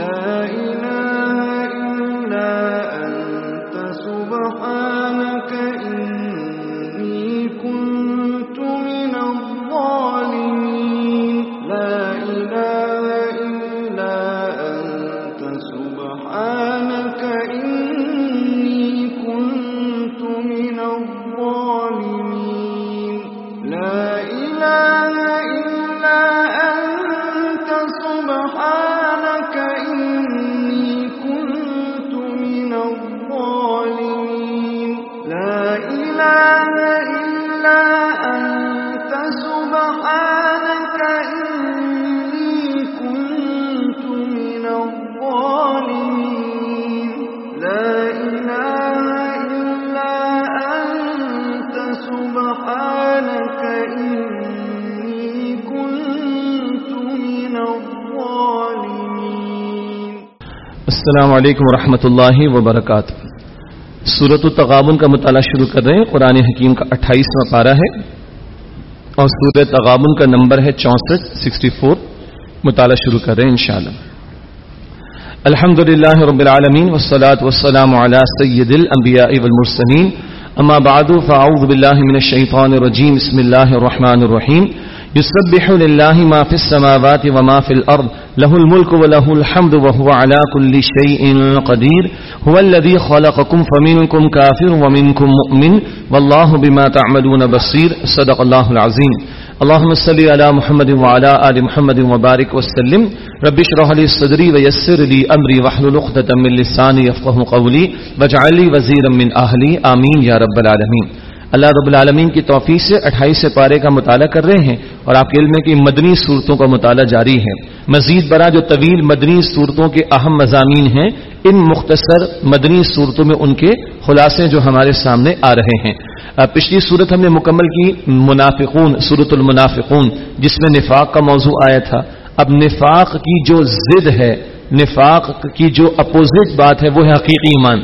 لا السلام علیکم ورحمۃ اللہ وبرکاتہ۔ سورت التغابن کا مطالعہ شروع کر رہے ہیں، قرآن حکیم کا اٹھائیسواں پارہ ہے اور سورت تغابن کا نمبر ہے چونسٹھ، سکسٹی فور۔ مطالعہ شروع کر رہے ہیں، انشاءاللہ۔ الحمد للہ رب العالمین والصلاة والسلام على سید الانبیاء والمرسلین۔ اما بعد، فاعوذ باللہ من الشیطان الرجیم، بسم اللہ الرحمن الرحیم۔ يسبح لله ما في السماوات وما في الأرض، له الملك وله الحمد وهو على كل شيء قدير. هو الذي خلقكم فمنكم كافر ومنكم مؤمن، والله بما تعملون بصير. صدق الله العظيم. اللهم صل على محمد وعلى آل محمد وبارك وسلم. رب اشرح لي صدري ويسر لي أمري واحلل عقدة من لساني يفقهوا قولي، واجعل لي وزيرا من أهلي. آمين يا رب العالمين. اللہ رب العالمین کی توفیق سے اٹھائیس پارے کا مطالعہ کر رہے ہیں اور آپ کے علم ہے کہ مدنی صورتوں کا مطالعہ جاری ہے۔ مزید برآ جو طویل مدنی صورتوں کے اہم مضامین ہیں، ان مختصر مدنی صورتوں میں ان کے خلاصے جو ہمارے سامنے آ رہے ہیں۔ پچھلی صورت ہم نے مکمل کی منافقون، صورت المنافقون، جس میں نفاق کا موضوع آیا تھا۔ اب نفاق کی جو ضد ہے، نفاق کی جو اپوزٹ بات ہے، وہ ہے حقیقی ایمان۔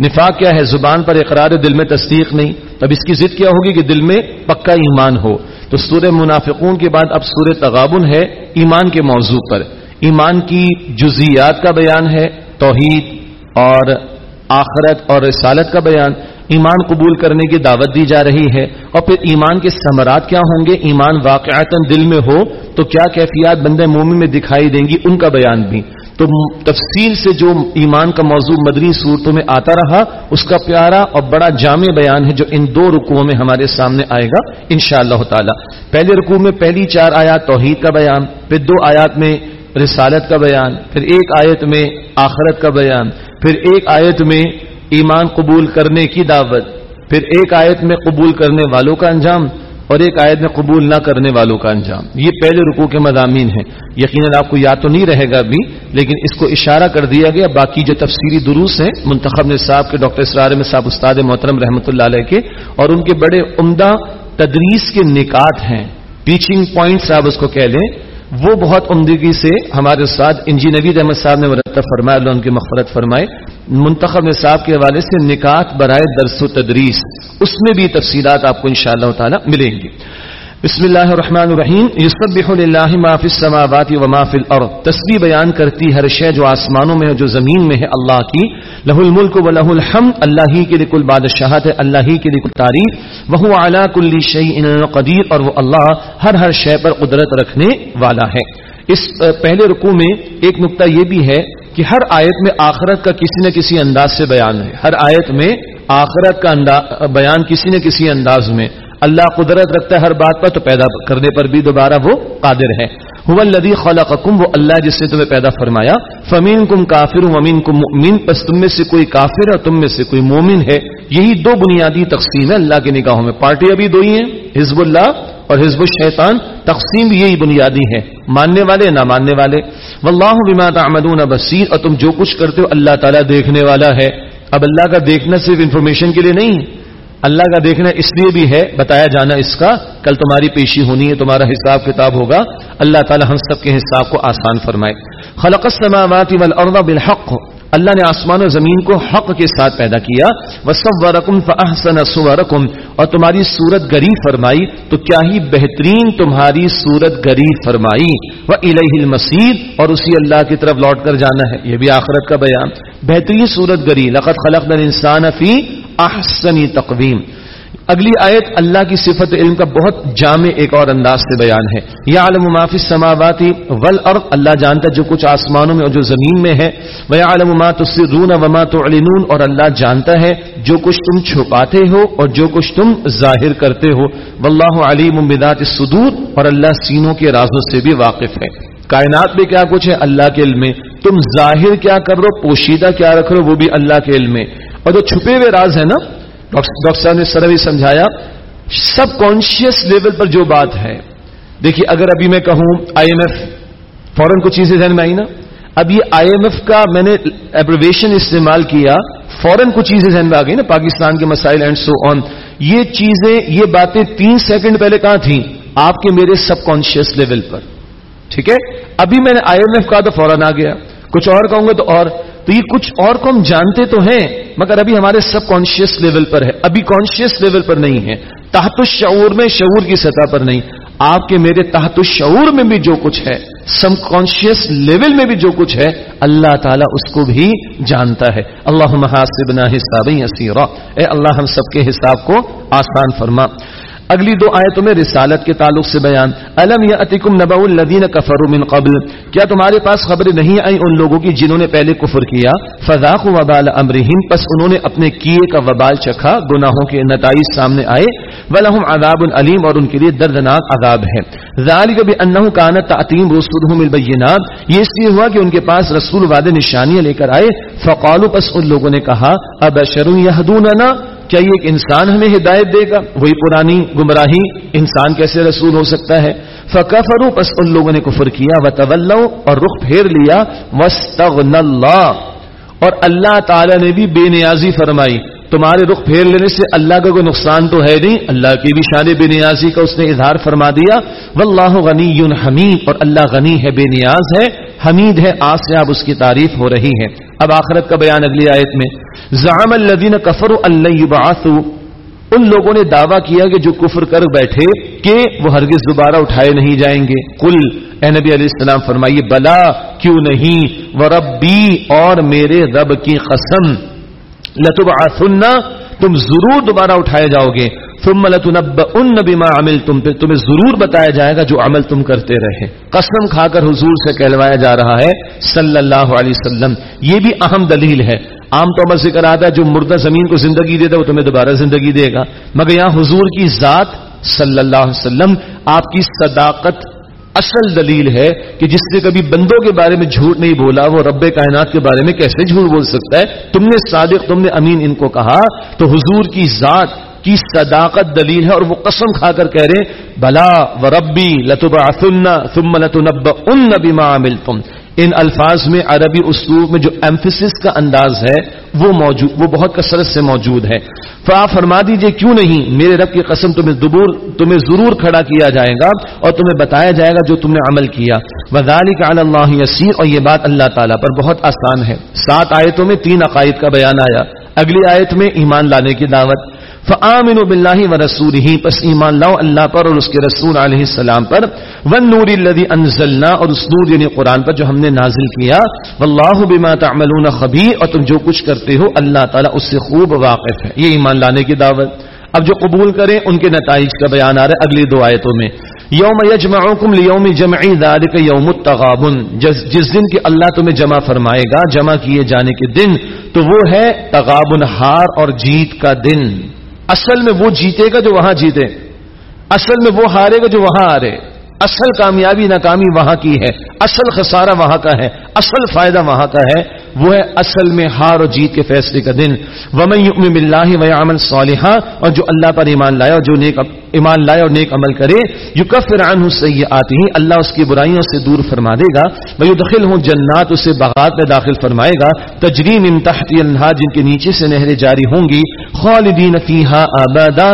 نفاق کیا ہے؟ زبان پر اقرار دل میں تصدیق نہیں۔ اب اس کی ضد کیا ہوگی کہ دل میں پکا ایمان ہو؟ تو سورہ منافقون کے بعد اب سورہ تغابن ہے ایمان کے موضوع پر۔ ایمان کی جزیات کا بیان ہے، توحید اور آخرت اور رسالت کا بیان۔ ایمان قبول کرنے کی دعوت دی جا رہی ہے اور پھر ایمان کے ثمرات کیا ہوں گے؟ ایمان واقعات دل میں ہو تو کیا کیفیات بندے مومن میں دکھائی دیں گی؟ ان کا بیان بھی۔ تو تفصیل سے جو ایمان کا موضوع مدنی صورتوں میں آتا رہا، اس کا پیارا اور بڑا جامع بیان ہے جو ان دو رکوعوں میں ہمارے سامنے آئے گا ان شاء اللہ تعالی۔ پہلے رکوع میں پہلی چار آیات توحید کا بیان، پھر دو آیات میں رسالت کا بیان، پھر ایک آیت میں آخرت کا بیان، پھر ایک آیت میں ایمان قبول کرنے کی دعوت، پھر ایک آیت میں قبول کرنے والوں کا انجام اور ایک آیت میں قبول نہ کرنے والوں کا انجام۔ یہ پہلے رکوع کے مضامین ہیں۔ یقیناً آپ کو یاد تو نہیں رہے گا ابھی، لیکن اس کو اشارہ کر دیا گیا۔ باقی جو تفسیری دروس ہیں، منتخب نے صاحب کے ڈاکٹر اسرار میں صاحب استاد محترم رحمۃ اللہ علیہ کے اور ان کے بڑے عمدہ تدریس کے نکات ہیں۔ ٹیچنگ پوائنٹس آپ اس کو کہہ لیں۔ وہ بہت عمدگی سے ہمارے استاد انجی نوید احمد صاحب نے مرتب فرمایا، اللہ ان کی مغفرت فرمائے۔ منتخب نصاب کے حوالے سے نکات برائے درس و تدریس، اس میں بھی تفصیلات آپ کو انشاءاللہ اللہ تعالی ملیں گی۔ بسم اللہ الرحمن الرحیم. یسبح للہ ما فی السماوات و ما فی الارض. تسبیح بیان کرتی ہر شے جو آسمانوں میں ہے، جو زمین میں ہے، اللہ کی. لہ الملک و لہ الحمد، اللہ ہی کے لیے کل بادشاہت ہے، اللہ ہی کے لیے کل تعریف وہ اعلیٰ کل شیء قدیر، اور وہ اللہ ہر ہر شے پر قدرت رکھنے والا ہے. اس پہلے رکوع میں ایک نقطہ یہ بھی ہے کہ ہر آیت میں آخرت کا کسی نہ کسی انداز سے بیان ہے۔ ہر آیت میں آخرت کا بیان کسی نہ کسی انداز میں۔ اللہ قدرت رکھتا ہے ہر بات پر، تو پیدا کرنے پر بھی دوبارہ وہ قادر ہے۔ هو الذي خلقكم وہ اللہ جس نے تمہیں پیدا فرمایا۔ فمین کم کافر ومین کم مؤمن، پس تم میں سے کوئی کافر اور تم میں سے کوئی مومن ہے۔ یہی دو بنیادی تقسیم ہے اللہ کی نگاہوں میں۔ پارٹی ابھی دو ہی ہیں، حزب اللہ اور حزب الشیطان۔ تقسیم یہی بنیادی ہے ماننے والے، نہ ماننے والے۔ واللہ بما تعملون بصیر اور تم جو کچھ کرتے ہو، اللہ تعالیٰ دیکھنے والا ہے۔ اب اللہ کا دیکھنا صرف انفارمیشن کے لیے نہیں اللہ کا دیکھنا اس لیے بھی ہے، بتایا جانا اس کا، کل تمہاری پیشی ہونی ہے، تمہارا حساب کتاب ہوگا۔ اللہ تعالی ہم سب کے حساب کو آسان فرمائے۔ خلق السماوات والارض بالحق۔ اللہ نے آسمان و زمین کو حق کے ساتھ پیدا کیا۔ وہ سب ورکم اور تمہاری صورت گری فرمائی، تو کیا ہی بہترین تمہاری صورت گری فرمائی۔ وہ الہ المسید اور اسی اللہ کی طرف لوٹ کر جانا ہے۔ یہ بھی آخرت کا بیان۔ بہترین صورت گری۔ لقت خلق انسان فی احسنی تقویم اگلی آیت اللہ کی صفت علم کا بہت جامع ایک اور انداز سے بیان ہے۔ یا عالم معافی سماواتی ول اور اللہ جانتا جو کچھ آسمانوں میں اور جو زمین میں ہے۔ وہ عالم رون وما تو اور اللہ جانتا ہے جو کچھ تم چھپاتے ہو اور جو کچھ تم ظاہر کرتے ہو۔ واللہ علیم بدات صدور اور اللہ سینوں کے رازوں سے بھی واقف ہے۔ کائنات میں کیا کچھ ہے؟ اللہ کے علم میں۔ تم ظاہر کیا کر رہو پوشیدہ کیا رکھ رہو وہ بھی اللہ کے علم میں۔ اور جو چھپے ہوئے راز ہے نا ڈاکٹر صاحب نے سروی سمجھایا، سب کانشیس لیول پر جو بات ہے، دیکھیے اگر ابھی میں کہوں آئی ایم ایف فورن کو چیزیں ذہن میں آئی نا، اب یہ آئی ایم ایف کا میں نے ایبرویشن استعمال کیا فورن کو چیزیں ذہن میں آ گئی نا، پاکستان کے مسائل اینڈ سو آن یہ چیزیں، یہ باتیں تین سیکنڈ پہلے کہاں تھیں؟ آپ کے میرے سب کانشیس لیول پر۔ ٹھیک ہے؟ ابھی میں نے آئی ایم ایف کہا تو فوراً آ گیا۔ کچھ اور کہوں گا تو اور۔ تو یہ کچھ اور کو ہم جانتے تو ہیں، مگر ابھی ہمارے سب کانشیس لیول پر ہے۔ ابھی کانشیس لیول پر نہیں ہے۔ تحت الشعور میں شعور کی سطح پر نہیں۔ آپ کے میرے تحت الشعور میں بھی جو کچھ ہے سب کانشیس لیول میں بھی جو کچھ ہے، اللہ تعالیٰ اس کو بھی جانتا ہے۔ اللہ محاسبنا حساب اے اللہ، ہم سب کے حساب کو آسان فرما۔ اگلی دو آیتوں میں رسالت کے تعلق سے بیان۔ الم یا اتکم نبا الدین کفر من قبل۔ کیا تمہارے پاس خبریں نہیں آئی ان لوگوں کی جنہوں نے پہلے کفر کیا؟ فضاق وبال امرہم۔ پس انہوں نے اپنے کیے کا وبال چکھا۔ گناہوں کے نتائج سامنے آئے۔ ولہم عذاب العلیم اور ان کے لیے دردناک عذاب ہے۔ ذالک بانه كانت تعتیم رسولهم البینات۔ یہ اس لیے ہوا کہ ان کے پاس رسول وعدے نشانیاں لے کر آئے۔ فقالوا، پس ان لوگوں نے کہا ابشر یهدوننا کیا یہ ایک انسان ہمیں ہدایت دے گا۔ وہی پرانی گمراہی انسان کیسے رسول ہو سکتا ہے۔ فقہ فرو پس ان لوگوں نے کفر کیا۔ و اور رخ پھیر لیا۔ وسطن اللہ اور اللہ تعالی نے بھی بے نیازی فرمائی۔ تمہارے رخ پھیر لینے سے اللہ کا کوئی نقصان تو ہے نہیں۔ اللہ کی بھی شان بے نیازی کا اس نے اظہار فرما دیا۔ واللہ غنی حمید اور اللہ غنی ہے، بے نیاز ہے، حمید ہے آج سے اب اس کی تعریف ہو رہی ہے اب آخرت کا بیان اگلی آیت میں، زعم الذین کفر اللہ ان لوگوں نے دعویٰ کیا کہ جو کفر کر بیٹھے، کہ وہ ہرگز دوبارہ اٹھائے نہیں جائیں گے۔ کل اے نبی علیہ السلام، فرمائیے، بلا، کیوں نہیں؟ وہ ربی اور میرے رب کی قسم۔ لتب تم ضرور دوبارہ اٹھائے جاؤ گے۔ ثم لتنبؤن بما عملتم۔ پھر تمہیں ضرور بتایا جائے گا جو عمل تم کرتے رہے۔ قسم کھا کر حضور سے کہلوایا جا رہا ہے صلی اللہ علیہ وسلم۔ یہ بھی اہم دلیل ہے۔ عام طور پر ذکر آتا ہے، جو مردہ زمین کو زندگی دے وہ تمہیں دوبارہ زندگی دے گا۔ مگر یہاں حضور کی ذات صلی اللہ علیہ وسلم، آپ کی صداقت اصل دلیل ہے کہ جس نے کبھی بندوں کے بارے میں جھوٹ نہیں بولا، وہ رب کائنات کے بارے میں کیسے جھوٹ بول سکتا ہے؟ تم نے صادق، تم نے امین، ان کو کہا۔ تو حضور کی ذات کی صداقت دلیل ہے اور وہ قسم کھا کر کہہ رہے بلا و ربی لتب ثم لتنب ان بما عملتم۔ ان الفاظ میں عربی اسلوب میں جو ایمفسس کا انداز ہے، وہ موجود وہ بہت کثرت سے موجود ہے۔ تو آپ فرما دیجیے، کیوں نہیں؟ میرے رب کی قسم، تمہیں دبور تمہیں ضرور کھڑا کیا جائے گا اور تمہیں بتایا جائے گا جو تم نے عمل کیا۔ وزالک علی اللہ یسیر اور یہ بات اللہ تعالیٰ پر بہت آسان ہے۔ سات آیتوں میں تین عقائد کا بیان آیا۔ اگلی آیت میں ایمان لانے کی دعوت۔ فآمنوا باللہ و رسولہ پس ایمان لاؤ اللہ پر اور اس کے رسول علیہ السلام پر۔ والنور الذي انزلنا اور اس نور یعنی قرآن پر جو ہم نے نازل کیا۔ واللہ بما تعملون خبیر اور تم جو کچھ کرتے ہو اللہ تعالیٰ اس سے خوب واقف ہے۔ یہ ایمان لانے کی دعوت۔ اب جو قبول کریں ان کے نتائج کا بیان آ رہا ہے اگلی دو آیتوں میں۔ یوم یجمعکم لیوم جمعی ذالک یوم التغابن۔ جس, جس دن کی اللہ تمہیں جمع فرمائے گا جمع کیے جانے کے دن تو وہ ہے تغابن ہار اور جیت کا دن۔ اصل میں وہ جیتے گا جو وہاں جیتے اصل میں وہ ہارے گا جو وہاں ہارے۔ اصل کامیابی ناکامی وہاں کی ہے۔ اصل خسارہ وہاں کا ہے۔ اصل فائدہ وہاں کا ہے۔ وہ ہے اصل میں ہار اور جیت کے فیصلے کا دن۔ ومن اللہ ویعمل صالحہ اور جو اللہ پر ایمان لائے اور جو نیک ایمان لائے اور نیک عمل کرے یو کفر عنہ سیئاتی اللہ اس کی برائیوں سے دور فرما دے گا۔ وہ دخل ہوں جنات اسے باغات میں داخل فرمائے گا۔ تجریم ان تحتی جن کے نیچے سے نہریں جاری ہوں گی۔ خالدین فیہا آبادا۔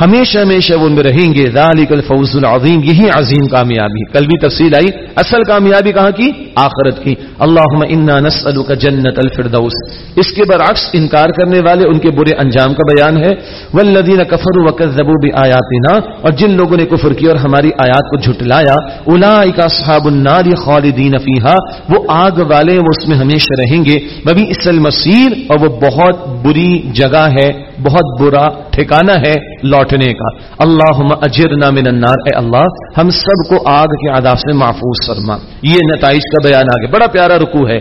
ہمیشہ ہمیشہ وہ ان میں رہیں گے، ذالک الفوز العظیم، یہی عظیم کامیابی کل بھی تفصیل آئی، اصل کامیابی کہاں کی؟ آخرت کی۔ اللہم انا نسألک جنت الفردوس۔ اس کے برعکس انکار کرنے والے ان کے برے انجام کا بیان ہے۔ والذین کفروا وکذبوا بآیاتنا، اور جن لوگوں نے کفر کیا اور ہماری آیات کو جھٹلایا اولئک اصحاب النار خالدین فیہا۔ وہ آگ والے وہ اس میں ہمیشہ رہیں گے۔ وبی اس المصیر اور وہ بہت بری جگہ ہے۔ بہت برا ٹھکانہ ہے لوٹنے کا۔ اللہ اجرنا من النار۔ اے اللہ، ہم سب کو آگ کے عذاب سے محفوظ فرما۔ یہ نتائج کا بیان آگے۔ بڑا پیارا رکو ہے۔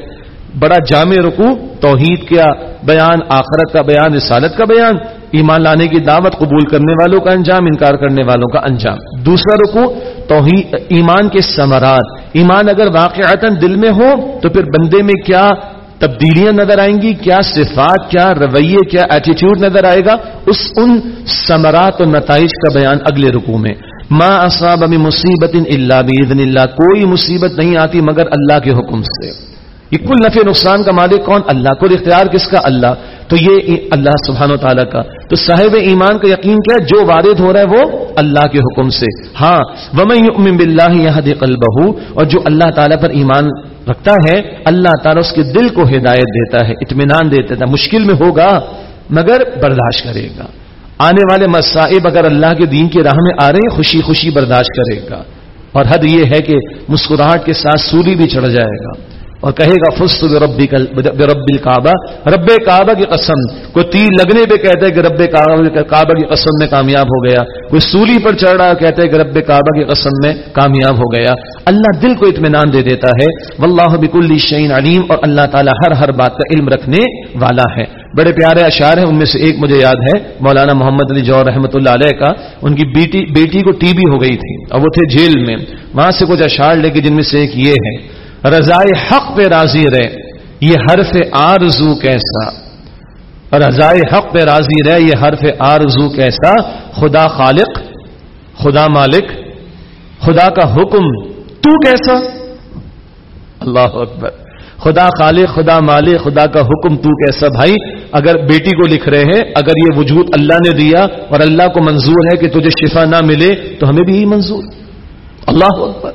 بڑا جامع رکو توحید کا بیان، آخرت کا بیان، رسالت کا بیان، ایمان لانے کی دعوت قبول کرنے والوں کا انجام، انکار کرنے والوں کا انجام۔ دوسرا رکو توحید، ایمان کے ثمرات۔ ایمان اگر واقعتا دل میں ہو، تو پھر بندے میں کیا تبدیلیاں نظر آئیں گی، کیا صفات، کیا رویے، کیا ایٹیٹیوڈ نظر آئے گا؟ اس ان ثمرات اور نتائج کا بیان اگلے رکو میں۔ ما اصاب ابھی مصیبت اللہ باذن اللہ کوئی مصیبت نہیں آتی مگر اللہ کے حکم سے۔ یہ کل نفع نقصان کا مالک کون؟ اللہ کو اختیار کس کا؟ اللہ۔ تو یہ اللہ سبحانہ و تعالیٰ کا۔ تو صاحب ایمان کا یقین کیا؟ جو وارد ہو رہا ہے وہ اللہ کے حکم سے۔ ہاں ومن باللہ یہدی قلبہ اور جو اللہ تعالیٰ پر ایمان رکھتا ہے، اللہ تعالیٰ اس کے دل کو ہدایت دیتا ہے، اطمینان دیتا ہے، مشکل میں ہوگا، مگر برداشت کرے گا۔ آنے والے مصائب اگر اللہ کے دین کی راہ میں آ رہے ہیں، خوشی خوشی برداشت کرے گا۔ اور حد یہ ہے کہ مسکراہٹ کے ساتھ سولی بھی چڑھ جائے گا۔ اور کہے گا، فست ربی رب الکعبہ رب کعبہ کی قسم۔ کوئی تیر لگنے پہ کہتے ہیں کہ رب کعبہ کی قسم میں کامیاب ہو گیا۔ کوئی سولی پر چڑھ رہا کہتے ہیں کہ رب کعبہ کی قسم میں کامیاب ہو گیا۔ اللہ دل کو اطمینان دے دیتا ہے۔ واللہ بک الشعین علیم اور اللہ تعالیٰ ہر ہر بات کا علم رکھنے والا ہے۔ بڑے پیارے اشعار ہیں، ان میں سے ایک مجھے یاد ہے۔ مولانا محمد علی جوہر رحمۃ اللہ علیہ کا۔ ان کی بیٹی بیٹی کو ٹی بی ہو گئی تھی اور وہ تھے جیل میں۔ وہاں سے کچھ اشعار لے کے جن میں سے ایک یہ ہے۔ رضائے حق پہ راضی رہے، یہ حرف آرزو کیسا؟ رضائے حق پہ راضی رہے، یہ حرف آرزو کیسا؟ خدا خالق، خدا مالک، خدا کا حکم، تو کیسا؟ اللہ اکبر۔ خدا خالق، خدا مالک، خدا کا حکم، تو کیسا بھائی؟ اگر بیٹی کو لکھ رہے ہیں، اگر یہ وجود اللہ نے دیا اور اللہ کو منظور ہے کہ تجھے شفا نہ ملے، تو ہمیں بھی یہی منظور۔ اللہ اکبر۔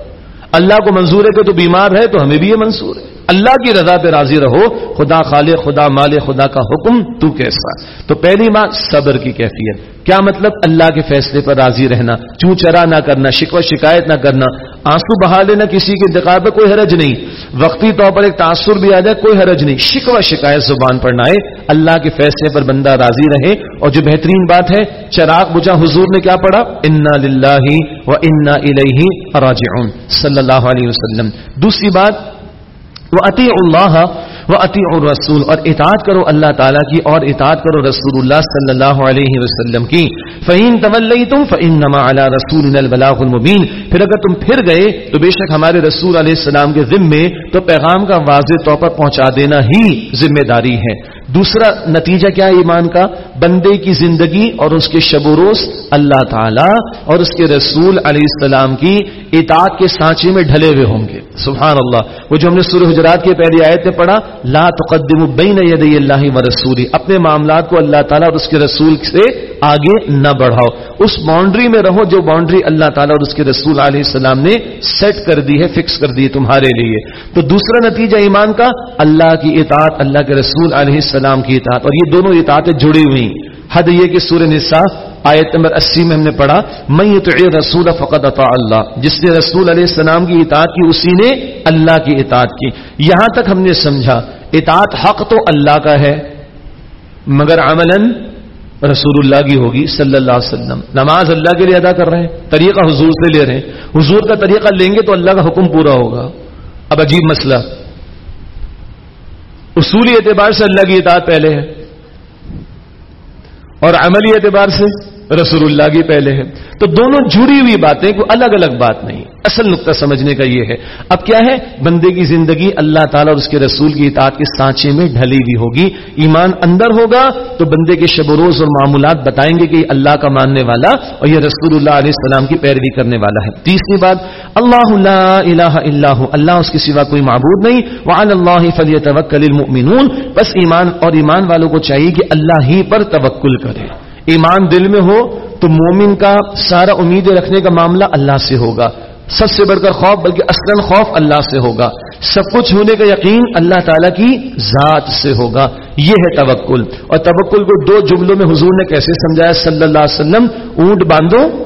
اللہ کو منظور ہے کہ تو بیمار ہے تو ہمیں بھی یہ منظور ہے۔ اللہ کی رضا پہ راضی رہو، خدا خالق، خدا مال خدا کا حکم، تو کیسا؟ تو پہلی بات، صبر کی کیفیت۔ کیا مطلب؟ اللہ کے فیصلے پر راضی رہنا چوں چرا نہ کرنا، شکوہ، شکایت نہ کرنا۔ آنسو بہا لینا کسی کے انتقال پہ کوئی حرج نہیں۔ وقتی طور پر ایک تاثر بھی آ جائے، کوئی حرج نہیں۔ شکوہ شکایت زبان پر نہ آئے۔ اللہ کے فیصلے پر بندہ راضی رہے۔ اور جو بہترین بات ہے، چراغ بجا حضور نے کیا پڑھا؟ انا للہ و انا الیہ راجعون۔ صلی اللہ علیہ وسلم۔ دوسری بات وہ عطی اللہ وہ عطی اور رسول اور اطاعت کرو اللہ تعالیٰ کی اور اطاعت کرو رسول اللہ صلی اللہ علیہ وسلم کی۔ فعین طول تم فعین نما اللہ رسول البلاغ المبین پھر اگر تم پھر گئے تو بے شک ہمارے رسول علیہ السلام کے ذمے تو پیغام کا واضح طور پر پہنچا دینا ہی ذمہ داری ہے۔ دوسرا نتیجہ کیا ہے ایمان کا؟ بندے کی زندگی اور اس کے شب و روز اللہ تعالی اور اس کے رسول علیہ السلام کی اطاعت کے سانچے میں ڈھلے ہوئے ہوں گے۔ سبحان اللہ۔ وہ جو ہم نے سورہ حجرات کی پہلی آیت میں پڑھا، لا تقدم بین یدی اللہ و رسولی۔ اپنے معاملات کو اللہ تعالیٰ اور اس کے رسول سے آگے نہ بڑھاؤ۔ اس باؤنڈری میں رہو جو باؤنڈری اللہ تعالیٰ اور اس کے رسول علیہ السلام نے سیٹ کر دی ہے فکس کر دی ہے تمہارے لیے۔ تو دوسرا نتیجہ ایمان کا، اللہ کی اطاعت، اللہ کے رسول علیہ السلام کی اطاعت، اور یہ دونوں اطاعتیں جڑی ہوئی حد یہ کہ سورہ نساء آیت نمبر اسی میں ہم نے پڑھا میں رسول فقط اطاع اللہ جس نے رسول علیہ السلام کی اطاعت کی، اسی نے اللہ کی اطاعت کی۔ یہاں تک ہم نے سمجھا، اطاعت حق تو اللہ کا ہے، مگر عملا رسول اللہ کی ہوگی صلی اللہ علیہ وسلم۔ نماز اللہ کے لیے ادا کر رہے ہیں، طریقہ حضور سے لے رہے ہیں۔ حضور کا طریقہ لیں گے تو اللہ کا حکم پورا ہوگا۔ اب عجیب مسئلہ اصولی اعتبار سے اللہ کی اطاعت پہلے ہے اور عملی اعتبار سے رسول اللہ کی پہلے ہے تو دونوں جڑی ہوئی باتیں کوئی الگ الگ بات نہیں۔ اصل نقطہ سمجھنے کا یہ ہے۔ اب کیا ہے؟ بندے کی زندگی اللہ تعالیٰ اور اس کے رسول کی اطاعت کے سانچے میں ڈھلی ہوئی ہوگی۔ ایمان اندر ہوگا تو بندے کے شب و روز اور معمولات بتائیں گے کہ یہ اللہ کا ماننے والا اور یہ رسول اللہ علیہ السلام کی پیروی کرنے والا ہے۔ تیسری بات، اللہ الہ اللہ اللہ اس کے سوا کوئی معبود نہیں۔ وعن اللہ فلی توکل المؤمنون۔ بس ایمان اور ایمان والوں کو چاہیے کہ اللہ ہی پر توکل کرے۔ ایمان دل میں ہو تو مومن کا سارا امید رکھنے کا معاملہ اللہ سے ہوگا۔ سب سے بڑھ کر خوف، بلکہ اصل خوف اللہ سے ہوگا۔ سب کچھ ہونے کا یقین اللہ تعالیٰ کی ذات سے ہوگا۔ یہ ہے توکل۔ اور توکل کو دو جملوں میں حضور نے کیسے سمجھایا؟ صلی اللہ علیہ وسلم، اونٹ باندھو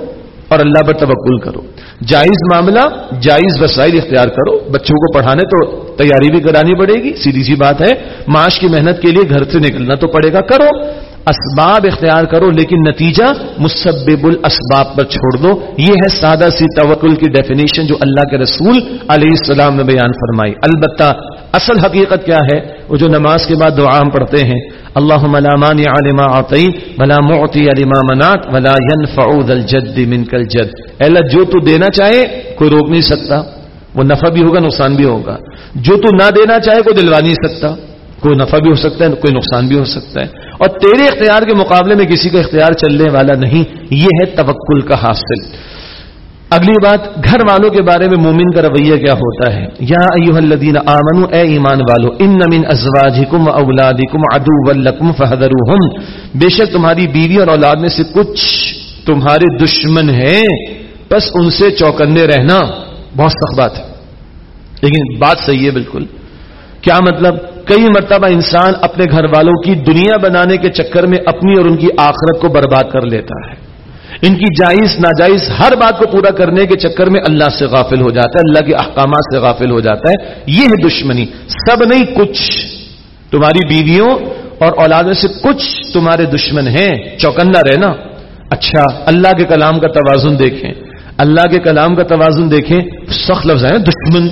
اور اللہ پر توکل کرو۔ جائز معاملہ، جائز وسائل اختیار کرو۔ بچوں کو پڑھانے تو تیاری بھی کرانی پڑے گی، سیدھی سی بات ہے۔ معاش کی محنت کے لیے گھر سے نکلنا تو پڑے گا۔ کرو۔ اسباب اختیار کرو، لیکن نتیجہ مسبب الاسباب پر چھوڑ دو۔ یہ ہے سادہ سی توکل کی ڈیفینیشن جو اللہ کے رسول علیہ السلام نے بیان فرمائی۔ البتہ اصل حقیقت کیا ہے؟ وہ جو نماز کے بعد دعا ہم پڑھتے ہیں اللہ ملامان علما آتی بلا موتی علما منات ولا ينفع ذا الجد منك الجد۔ اللہ، جو تو دینا چاہے، کوئی روک نہیں سکتا۔ وہ نفع بھی ہوگا، نقصان بھی ہوگا۔ جو تو نہ دینا چاہے، کوئی دلوا نہیں سکتا۔ کوئی نفع بھی ہو سکتا ہے، کوئی نقصان بھی ہو سکتا ہے۔ اور تیرے اختیار کے مقابلے میں کسی کا اختیار چلنے والا نہیں، یہ ہے توکل کا حاصل۔ اگلی بات، گھر والوں کے بارے میں مومن کا رویہ کیا ہوتا ہے؟ یا ایوہ الذین آمنوا، اے ایمان والو، ان من ازواجکم و اولادکم عدو لکم فحذروہم۔ بے شک تمہاری بیوی اور اولاد میں سے کچھ تمہارے دشمن ہیں۔ بس ان سے چوکندے رہنا، بہت سخت بات ہے۔ لیکن بات صحیح ہے بالکل۔ کیا مطلب؟ کئی مرتبہ انسان اپنے گھر والوں کی دنیا بنانے کے چکر میں اپنی اور ان کی آخرت کو برباد کر لیتا ہے۔ ان کی جائز، ناجائز ہر بات کو پورا کرنے کے چکر میں اللہ سے غافل ہو جاتا ہے، اللہ کے احکامات سے غافل ہو جاتا ہے۔ یہ ہے دشمنی۔ سب نہیں، کچھ۔ تمہاری بیویوں اور اولادوں سے کچھ تمہارے دشمن ہیں۔ چوکندہ رہنا۔ اچھا اللہ کے کلام کا توازن دیکھیں۔ اللہ کے کلام کا توازن دیکھیں۔ سخت لفظ ہے دشمن۔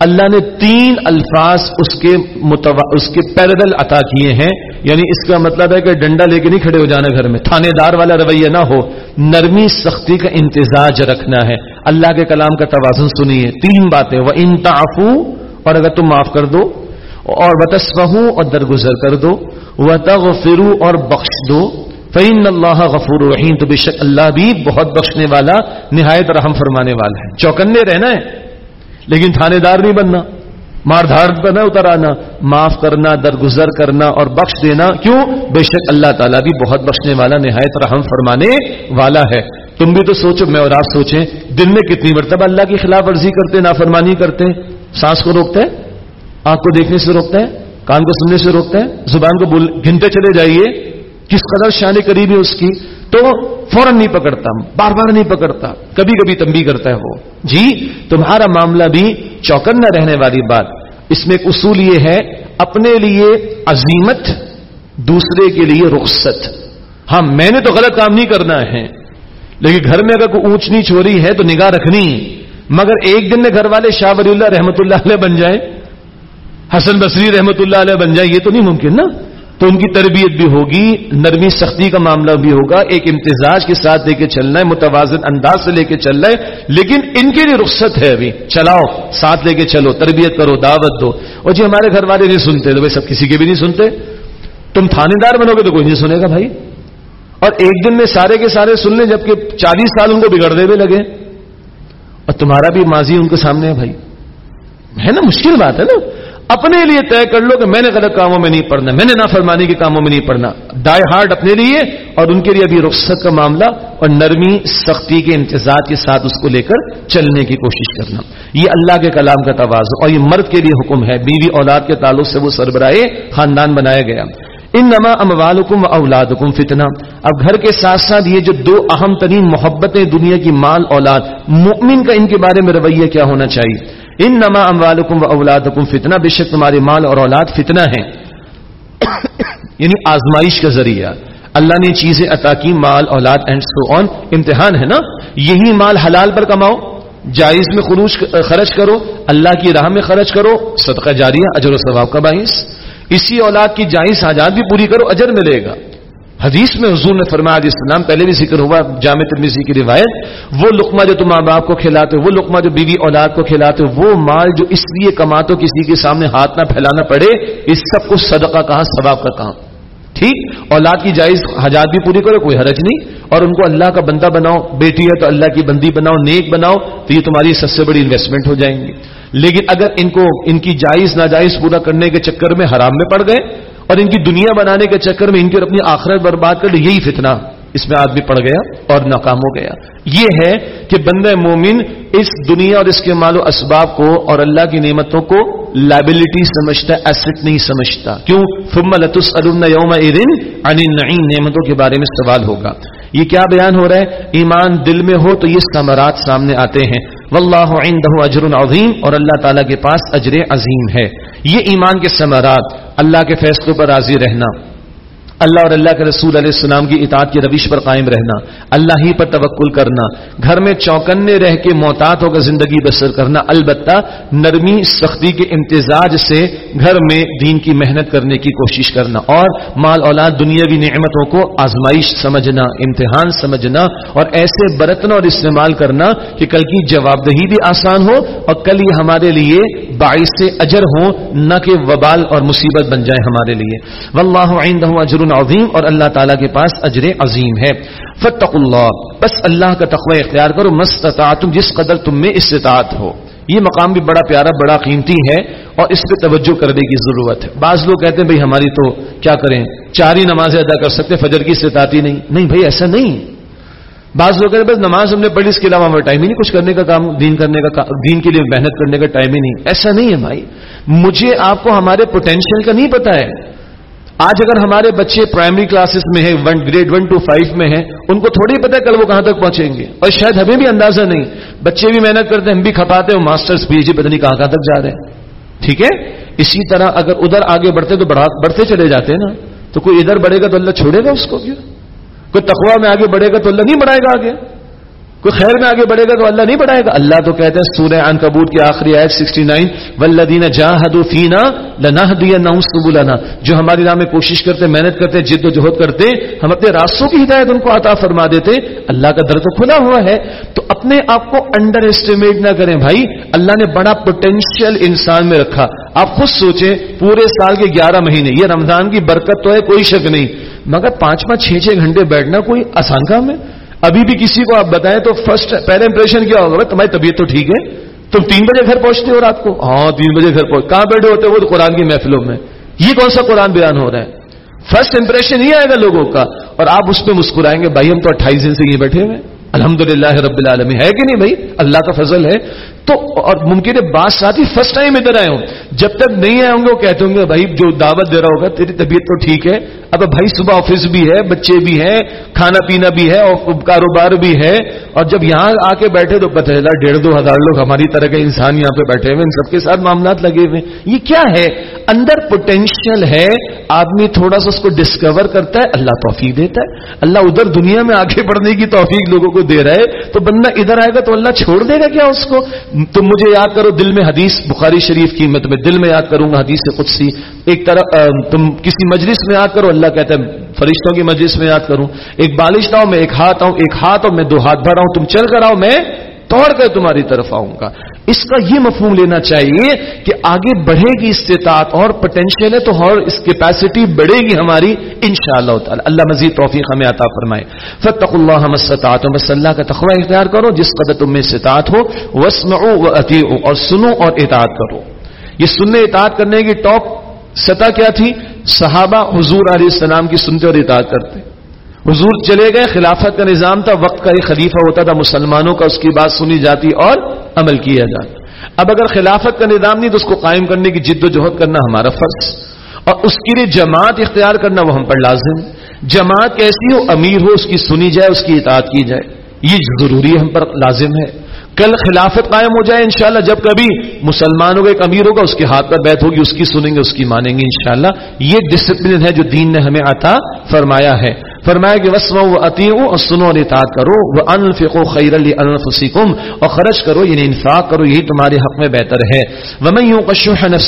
اللہ نے تین الفاظ اس کے متوا... اس کے پیرل عطا کیے ہیں۔ یعنی اس کا مطلب ہے کہ ڈنڈا لے کے نہیں کھڑے ہو جانا گھر میں۔ تھانے دار والا رویہ نہ ہو۔ نرمی سختی کا انتظاج رکھنا ہے۔ اللہ کے کلام کا توازن سنیے۔ تین باتیں۔ وہ انتافو اور اگر تم معاف کر دو، اور بتسفہ اور درگزر کر دو۔ وہ تغفرو اور بخش دو۔ فعین اللہ غفور رحیم تو بے شک اللہ بھی بہت بخشنے والا، نہایت رحم فرمانے والا ہے۔ چوکنے رہنا ہے۔ لیکن تھانے دار نہیں بننا مار دھاڑ پر نہ اتر آنا معاف کرنا، درگزر کرنا اور بخش دینا۔ کیوں؟ بے شک اللہ تعالیٰ بھی بہت بخشنے والا، نہایت رحم فرمانے والا ہے۔ تم بھی تو سوچو، میں اور آپ سوچیں، دن میں کتنی مرتبہ اللہ کی خلاف ورزی کرتے، نافرمانی کرتے؟ سانس کو روکتے؟ آنکھ کو دیکھنے سے روکتے؟ ہیں کان کو سننے سے روکتے؟ ہیں زبان کو بول گنتے چلے جائیے۔ کس قدر شان قریب ہے اس کی، تو فوراً نہیں پکڑتا، بار بار نہیں پکڑتا کبھی کبھی تمبی کرتا ہے وہ۔ جی تمہارا معاملہ بھی چوکن نہ رہنے والی بات۔ اس میں ایک اصول یہ ہے، اپنے لیے عظیمت، دوسرے کے لیے رخصت۔ ہاں میں نے تو غلط کام نہیں کرنا ہے، لیکن گھر میں اگر کوئی اونچ نیچ ہو رہی ہے تو نگاہ رکھنی۔ مگر ایک دن میں گھر والے شاہ ولی اللہ رحمت اللہ علیہ بن جائیں، حسن بصری رحمت اللہ علیہ بن جائے یہ تو نہیں ممکن نا؟ تو ان کی تربیت بھی ہوگی، نرمی سختی کا معاملہ بھی ہوگا، ایک امتزاج کے ساتھ لے کے چلنا ہے، متوازن انداز سے لے کے چلنا ہے، لیکن ان کے لیے رخصت ہے ابھی۔ چلاؤ، ساتھ لے کے چلو، تربیت کرو، دعوت دو۔ اور جی ہمارے گھر والے نہیں سنتے، تو بھائی سب کسی کے بھی نہیں سنتے۔ تم تھانے دار بنو گے تو کوئی نہیں سنے گا بھائی۔ اور ایک دن میں سارے کے سارے سن لیں، جبکہ چالیس سال ان کو بگڑنے بھی لگے۔ اور تمہارا بھی ماضی ان کے سامنے ہے بھائی۔ ہے نا، مشکل بات ہے نا۔ اپنے لیے طے کر لو کہ میں نے غلط کاموں میں نہیں پڑھنا، میں نے نافرمانی کے کاموں میں نہیں پڑھنا۔ ڈائی ہارڈ اپنے لیے اور ان کے لیے ابھی رخصت کا معاملہ اور نرمی، سختی کے امتزاج کے ساتھ اس کو لے کر چلنے کی کوشش کرنا۔ یہ اللہ کے کلام کا توازن اور یہ مرد کے لیے حکم ہے۔ بیوی اولاد کے تعلق سے وہ سربراہ خاندان بنایا گیا۔ ان نما اموالکم و اولاد حکم فتنا اب گھر کے ساتھ ساتھ یہ جو دو اہم ترین محبتیں دنیا کی مال اولاد، مؤمن کا ان کے بارے میں رویہ کیا ہونا چاہیے؟ ان نما اموالکم و اولاد حکم فتنا بے شک تمہارے مال اور اولاد فتنہ ہیں۔ یعنی آزمائش کا ذریعہ۔ اللہ نے چیزیں عطا کی، مال، اولاد اینڈ سو آن امتحان ہے نا؟ یہی مال حلال پر کماؤ، جائز میں خروج، خرچ کرو، اللہ کی راہ میں خرچ کرو، صدقہ جاریہ، اجر و ثواب کا باعث۔ اسی اولاد کی جائز حاجات بھی پوری کرو، اجر ملے گا۔ حدیث میں حضور نے فرمایا علیہ السلام پہلے بھی ذکر ہوا، جامع ترمیزی کی روایت، وہ لقمہ جو تم ماں باپ کو کھلاتے ہو، وہ لقمہ جو بیوی اولاد کو کھلاتے وہ مال جو اس لیے کماتو کسی کے سامنے ہاتھ نہ پھیلانا پڑے، اس سب کو صدقہ کہاں، ثواب کا کام ٹھیک؟ اولاد کی جائز حجات بھی پوری کرو، کوئی حرج نہیں، اور ان کو اللہ کا بندہ بناؤ، بیٹی ہے تو اللہ کی بندی بناؤ، نیک بناؤ، تو یہ تمہاری سب سے بڑی انویسٹمنٹ ہو جائیں گی۔ لیکن اگر ان کو، ان کی جائز ناجائز پورا کرنے کے چکر میں حرام میں پڑ گئے اور ان کی دنیا بنانے کے چکر میں ان کی اپنی آخرت برباد کر یہی فتنہ اس میں آدمی پڑ گیا اور ناکام ہو گیا۔ یہ ہے کہ بندہ مومن اس دنیا اور اس کے مال و اسباب کو اور اللہ کی نعمتوں کو لائبلٹی سمجھتا ایسٹ نہیں سمجھتا۔ کیوں؟ فم لطس یوم عنی نعیم نعمتوں کے بارے میں سوال ہوگا۔ یہ کیا بیان ہو رہا ہے؟ ایمان دل میں ہو تو یہ ثمرات سامنے آتے ہیں۔ واللہ عنده اجر عظیم اور اللہ تعالیٰ کے پاس اجر عظیم ہے۔ یہ ایمان کے ثمرات۔ اللہ کے فیصلوں پر راضی رہنا۔ اللہ اور اللہ کے رسول علیہ السلام کی اطاعت کی روش پر قائم رہنا، اللہ ہی پر توکل کرنا، گھر میں چوکنے رہ کے محتاط ہو کر زندگی بسر کرنا، البتہ نرمی، سختی کے امتزاج سے گھر میں دین کی محنت کرنے کی کوشش کرنا اور مال اولاد، دنیاوی نعمتوں کو آزمائش سمجھنا، امتحان سمجھنا اور ایسے برتنا اور استعمال کرنا کہ کل کی جواب دہی بھی آسان ہو اور کل یہ ہمارے لیے باعث اجر ہو نہ کہ وبال اور مصیبت بن جائے ہمارے لیے۔ واللہ عنده اجر عظیم اور اللہ تعالیٰ کے پاس اجر عظیم ہے۔ فتق اللہ، بس اللہ کا تقوی اختیار کرو مستطاعتم جس قدر تم میں استطاعت ہو۔ یہ مقام بھی بڑا پیارا، بڑا قیمتی ہے اور اس پہ توجہ کرنے کی ضرورت ہے۔ بعض لوگ کہتے ہیں، بھائی، ہماری تو کیا کریں؟ چار ہی نمازیں ادا کر سکتے، فجر کی استطاعت ہی نہیں۔ نہیں بھائی، ایسا نہیں۔ بعض لوگ کہتے ہیں، بس نماز ہم نے پڑھی، اس کے علاوہ ہمیں ٹائم ہی نہیں، کچھ کرنے کا کام، دین کرنے کا دین کے لیے محنت کرنے کا ٹائم ہی نہیں۔ ایسا نہیں ہے بھائی۔ مجھے آپ کو ہمارے پوٹینشیل کا نہیں پتا ہے۔ آج اگر ہمارے بچے پرائمری کلاسز میں ہیں گریڈ ون ٹو فائیو میں ہیں، ان کو تھوڑی پتہ کل وہ کہاں تک پہنچیں گے۔ اور شاید ہمیں بھی اندازہ نہیں۔ بچے بھی محنت کرتے ہیں، ہم بھی کھپاتے ہیں ماسٹرس پی ایچ ڈی پتہ نہیں کہاں کہاں تک جا رہے ہیں۔ ٹھیک ہے؟ اسی طرح اگر ادھر آگے بڑھتے تو بڑھتے چلے جاتے ہیں نا۔ تو کوئی ادھر بڑھے گا تو اللہ چھوڑے گا اس کو کیا کوئی تخوا میں آگے بڑھے گا تو اللہ نہیں بڑھائے گا آگے۔ کوئی خیر میں آگے بڑھے گا تو اللہ نہیں بڑھائے گا؟ اللہ تو کہتے ہیں سورہ ان کبوت کی آخری آیت سکسٹی نائن ولدین جاہدو فینا لنا دیا جو ہماری راہ میں کوشش کرتے، محنت کرتے، جد و جہد کرتے، ہم اپنے راستوں کی ہدایت ان کو عطا فرما دیتے، اللہ کا در تو کھلا ہوا ہے۔ تو اپنے آپ کو انڈر اسٹیمیٹ نہ کریں بھائی، اللہ نے بڑا پوٹینشیل انسان میں رکھا۔ آپ خود سوچیں، پورے سال کے گیارہ مہینے، یہ رمضان کی برکت تو ہے، کوئی شک نہیں۔ مگر پانچ پانچ چھ چھ گھنٹے بیٹھنا کوئی آسان کام ہے؟ ابھی بھی کسی کو آپ بتائیں تو فرسٹ پہلے امپریشن کیا ہوگا تمہاری طبیعت تو ٹھیک ہے۔ تم تین بجے گھر پہنچتے ہو رات کو؟ ہاں تین بجے گھر پہنچ کہاں بیٹھے ہوتے وہ تو قرآن کی محفلوں میں۔ یہ کون سا قرآن بیان ہو رہا ہے؟ فرسٹ امپریشن یہ آئے گا لوگوں کا۔ اور آپ اس پہ مسکرائیں گے، بھائی، ہم تو اٹھائیس دن سے یہ بیٹھے ہوئے الحمد للہ رب العالمی ہے کہ نہیں بھائی؟ اللہ کا فضل ہے۔ تو اور ممکن ہے بات ساتھی فرسٹ ٹائم ادھر آئے ہوں۔ جب تک نہیں آئے ہوں گے، وہ کہتے ہوں گے، بھائی، جو دعوت دے رہا ہوگا، تیری طبیعت تو ٹھیک ہے۔ اب بھائی، صبح آفس بھی ہے، بچے بھی ہیں، کھانا پینا بھی ہے اور کاروبار بھی ہے۔ اور جب یہاں آ کے بیٹھے تو پتہ چلا ڈیڑھ دو ہزار لوگ ہماری طرح کے انسان یہاں پہ بیٹھے ہوئے ان سب کے ساتھ معاملات لگے ہوئے یہ کیا ہے؟ اندر پوٹینشیل ہے، آدمی تھوڑا سا اس کو ڈسکور کرتا ہے، اللہ توفیق دیتا ہے۔ اللہ ادھر دنیا میں آگے بڑھنے کی توفیق لوگوں کو دے رہا ہے۔ تو بندہ ادھر آئے گا تو اللہ چھوڑ دے گا کیا اس کو؟ تم مجھے یاد کرو، دل میں حدیث بخاری شریف کی میں تمہیں دل میں یاد کروں گا، حدیث قدسی۔ ایک طرح تم کسی مجلس میں یاد کرو، اللہ کہتا ہے، فرشتوں کی مجلس میں یاد کروں۔ ایک بالش آؤں، میں ایک ہاتھ آؤں، ایک ہاتھ اور میں دو ہاتھ بھر آؤں تم چل کر آؤ، میں توڑ کر تمہاری طرف آؤں گا۔ اس کا یہ مفہوم لینا چاہیے کہ آگے بڑھے گی استطاعت اور پوٹینشیل ہے تو اور اس کیپیسٹی بڑھے گی ہماری ان شاء اللہ تعالی۔ اللہ مزید توفیق ہمیں عطا فرمائے۔ فتق اللہ مستطاعت بس اللہ کا تخوہ اختیار کرو۔ جس قدر تم میں استطاعت ہو وسمعوا واطیعوا اور سنو اور اطاعت کرو۔ یہ سننے اطاعت کرنے کی ٹاپ سطح کیا تھی؟ صحابہ حضور علیہ السلام کی سنتے اور اطاعت کرتے۔ حضور چلے گئے، خلافت کا نظام تھا، وقت کا ایک خلیفہ ہوتا تھا، مسلمانوں کا اس کی بات سنی جاتی اور عمل کیا جاتا۔ اب اگر خلافت کا نظام نہیں تو اس کو قائم کرنے کی جد و جہد کرنا ہمارا فرض۔ اور اس کے لیے جماعت اختیار کرنا وہ ہم پر لازم۔ جماعت کیسی ہو، امیر ہو، اس کی سنی جائے، اس کی اطاعت کی جائے۔ یہ ضروری ہم پر لازم ہے۔ کل خلافت قائم ہو جائے انشاءاللہ، جب کبھی مسلمانوں کا ایک امیر ہوگا، اس کے ہاتھ پر بیت ہوگی، اس کی سنیں گے، اس کی مانیں گے انشاءاللہ۔ یہ ڈسپلن ہے جو دین نے ہمیں عطا فرمایا ہے۔ فرمایا کہ وسم و عطی اور سنو اور اطاعت کرو وہ انفق و خیر الفسکم اور خرچ کرو یعنی انفاق کرو، یہی تمہارے حق میں بہتر ہے۔ وہ میں یوں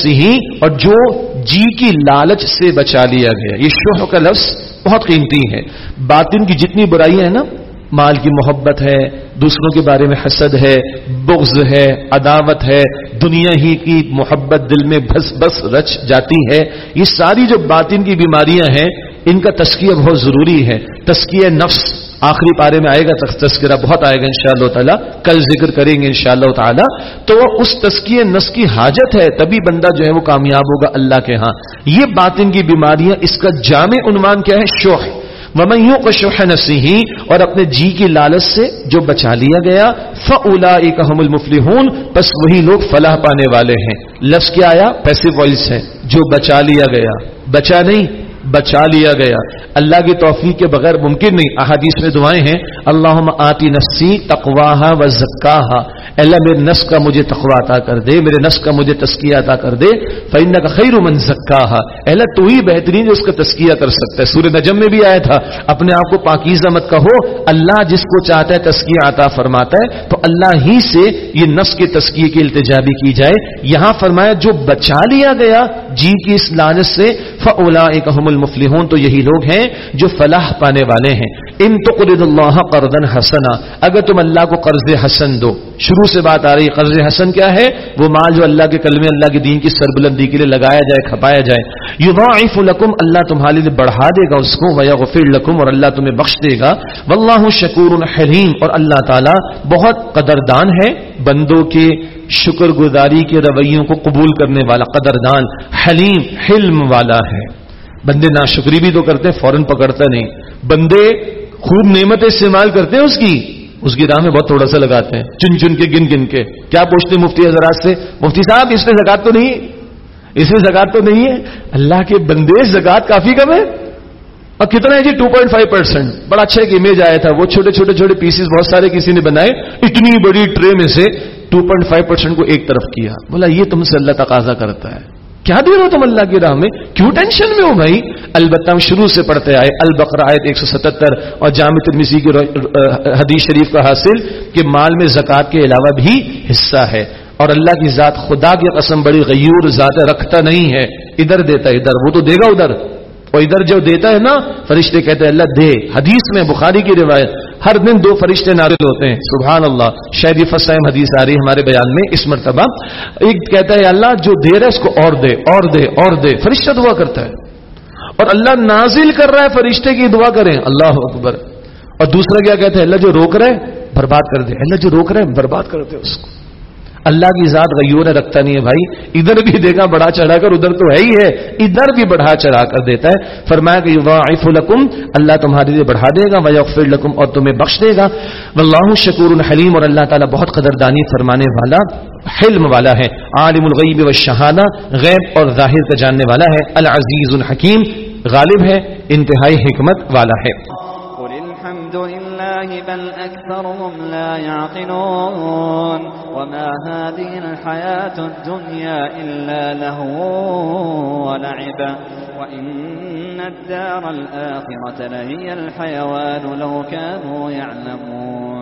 ہی اور جو جی کی لالچ سے بچا لیا گیا، یہ شوہ کا لفظ بہت قیمتی ہے۔ باطن کی جتنی برائیاں ہیں نا، مال کی محبت ہے، دوسروں کے بارے میں حسد ہے، بغض ہے، عداوت ہے، دنیا ہی کی محبت دل میں بس بس رچ جاتی ہے۔ یہ ساری جو باطن کی بیماریاں ہیں ان کا تسکیہ بہت ضروری ہے۔ تسکیہ نفس آخری پارے میں آئے گا تذکرہ بہت آئے گا ان شاء اللہ تعالیٰ۔ کل ذکر کریں گے ان شاء اللہ تعالیٰ۔ تو اس تسکیہ نفس کی حاجت ہے، تبھی بندہ جو ہے وہ کامیاب ہوگا اللہ کے ہاں۔ یہ باطن کی بیماریاں، اس کا جامع عنوان کیا ہے؟ شوہ ومن يوق نفسه، اور اپنے جی کی لالچ سے جو بچا لیا گیا فاولئک هم المفلحون، پس وہی لوگ فلاح پانے والے ہیں۔ لفظ کیا آیا؟ پیسو وائس ہے، جو بچا لیا گیا۔ بچا نہیں بچا لیا گیا۔ اللہ کی توفیق کے بغیر ممکن نہیں۔ احادیث میں دعائیں ہیں اللہ آتی نفسی تقواہ و زکاہا۔ اللہ، میرے نس کا مجھے تقوا عطا کر دے، میرے نس کا مجھے تسکیہ عطا کر دے۔ فإنہ کا خیر من زکاہا اللہ، تو ہی بہترین جو اس کا تسکیہ کر سکتا ہے۔ سورہ نجم میں بھی آیا تھا، اپنے آپ کو پاکیزہ مت کہو۔ اللہ جس کو چاہتا ہے تسکیہ عطا فرماتا ہے، تو اللہ ہی سے یہ نفس کے تسکیے کی التجا بھی کی جائے۔ یہاں فرمایا، جو بچا لیا گیا جی کی اس لالچ سے، فَأُولَئِكَ هُمُ المفلحون تو یہی لوگ ہیں جو فلاح پانے والے ہیں۔ ان تو قرد اللہ قرضن حسنا۔ اگر تم اللہ کو قرض حسن دو۔ شروع سے بات آ رہی ہے، قرض حسن کیا ہے؟ وہ مال جو اللہ کے کلمے، اللہ کے دین کی سربلندی کے لیے لگایا جائے، کھپایا جائے۔ یضاعف لکم، اللہ تمہارے لیے بڑھا دے گا اس کو، ویغفر لکم اور اللہ تمہیں بخش دے گا۔ واللہ شکور حلیم۔ اور اللہ تعالی بہت قدردان ہے بندوں کے شکر گزاری کے رویوں کو قبول کرنے والا، قدردان، حلیم، حلم والا ہے۔ بندے ناشکری بھی تو کرتے ہیں، فوراً پکڑتا نہیں۔ بندے خوب نعمت استعمال کرتے ہیں اس کی۔ اس کی راہ میں بہت تھوڑا سا لگاتے ہیں۔ چن چن کے، گن گن کے۔ کیا پوچھتے ہیں مفتی حضرات سے؟ مفتی صاحب، اس میں زکات تو نہیں اس میں زکات تو نہیں ہے۔ اللہ کے بندے زکات کافی کم ہے۔ اور کتنا ہے جی؟ ٹو پوائنٹ فائیو پرسینٹ بڑا اچھا ایک امیج آیا تھا۔ وہ چھوٹے چھوٹے چھوٹے پیسز بہت سارے کسی نے بنائے۔ اتنی بڑی ٹرے میں سے ٹو پوائنٹ فائیو پرسینٹ کو ایک طرف کیا۔ بولا، یہ تم سے اللہ تقاضا کرتا ہے۔ کیا دے رہے ہو تم اللہ کی راہ میں؟ کیوں ٹینشن میں ہو بھائی؟ البتہ ہم شروع سے پڑھتے آئے البقر آیت ایک سو ستہتر اور جامع ترمیسی کی حدیث شریف کا حاصل کہ مال میں زکوٰۃ کے علاوہ بھی حصہ ہے۔ اور اللہ کی ذات خدا کی قسم بڑی غیور ذات رکھتا نہیں ہے۔ ادھر دیتا ہے ادھر، وہ تو دے گا ادھر۔ اور ادھر جو دیتا ہے نا، فرشتے کہتے ہیں، اللہ دے۔ حدیث میں، بخاری کی روایت ہر دن دو فرشتے نازل ہوتے ہیں۔ سبحان اللہ۔ شاید یہ فسائم حدیث آ رہی ہے ہمارے بیان میں۔ اس مرتبہ ایک کہتا ہے اللہ، جو دے رہا ہے، اس کو اور دے اور دے اور دے۔ فرشتہ دعا کرتا ہے۔ اور اللہ نازل کر رہا ہے، فرشتے کی دعا کریں۔ اللہ اکبر۔ اور دوسرا کیا کہتا ہے؟ اللہ جو روک رہے برباد کر دے۔ اللہ جو روک رہے برباد کر دے اس کو۔ اللہ کی ذات غیور رکھتا نہیں ہے بھائی۔ ادھر بھی دیکھا بڑھا چڑھا کر، ادھر تو ہے ہی ہے۔ ادھر بھی بڑھا چڑھا کر دیتا ہے۔ فرمایا کہ واف الکم اللہ تمہارے لیے بڑھا دے گا وفر لکم اور تمہیں بخش دے گا۔ واللہ شکور الحلیم اور اللہ تعالیٰ بہت قدردانی فرمانے والا، حلم والا ہے۔ عالم الغیب و شہادہ غیب اور ظاہر کا جاننے والا ہے۔ العزیز الحکیم، غالب ہے، انتہائی حکمت والا ہے۔ الحمد لله، بل أكثرهم لا يعقلون. وما هذه الحياة الدنيا إلا له ولعبا وإن الدار الآخرة لهي الحيوان لو كانوا يعلمون.